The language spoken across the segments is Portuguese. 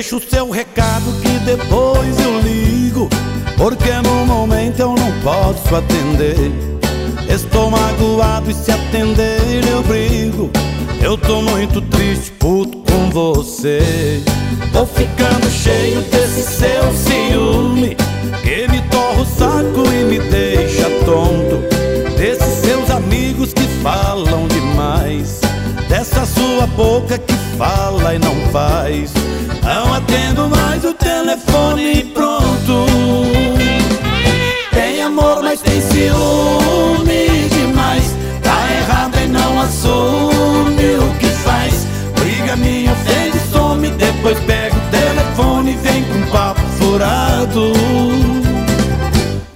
Deixa o seu recado que depois eu ligo Porque no momento eu não posso atender. Estou magoado e se atender eu brigo. Eu tô muito triste, puto com você. Tô ficando cheio desse seu ciúme Que me torra o saco e me deixa tonto. Desses seus amigos que falam demais Dessa sua boca que fala e não faz Não atendo mais o telefone pronto. Tem amor, mas tem ciúme demais. Tá errado e não assume o que faz. Briga me ofende, some, depois pega o telefone e vem com papo furado.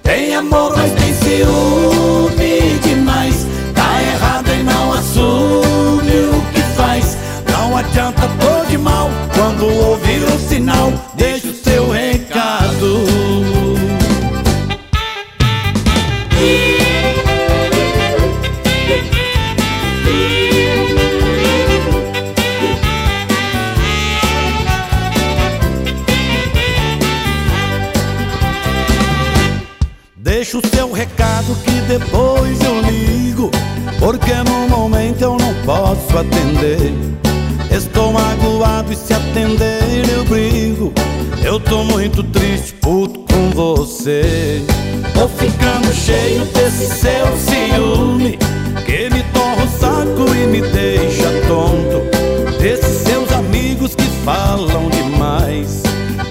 Tem amor, mas tem Deixa o seu recado que depois eu ligo Porque no momento eu não posso atender. Estou magoado e se atender eu brigo. Eu tô muito triste, puto com você. Tô ficando cheio desse seu ciúme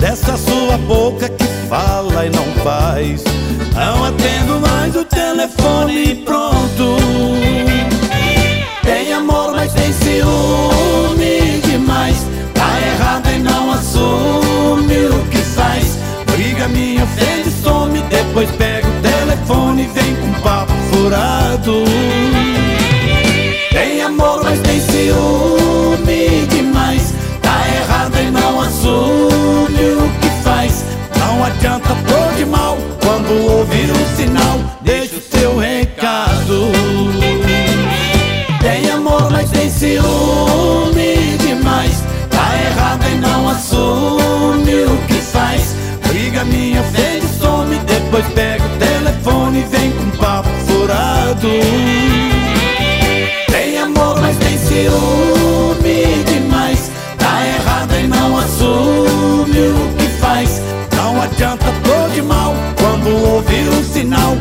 Dessa sua boca que fala e não faz. Não atendo mais o telefone e pronto. Tem amor, mas tem ciúme demais. Tá errado e não assume o que faz. Briga me ofende, some, depois pega o telefone e vem com papo furado vem com papo furado. Tem amor, mas tem ciúme demais. Tá errado e não assume o que faz. Não adianta pôr de mal Quando ouvir o sinal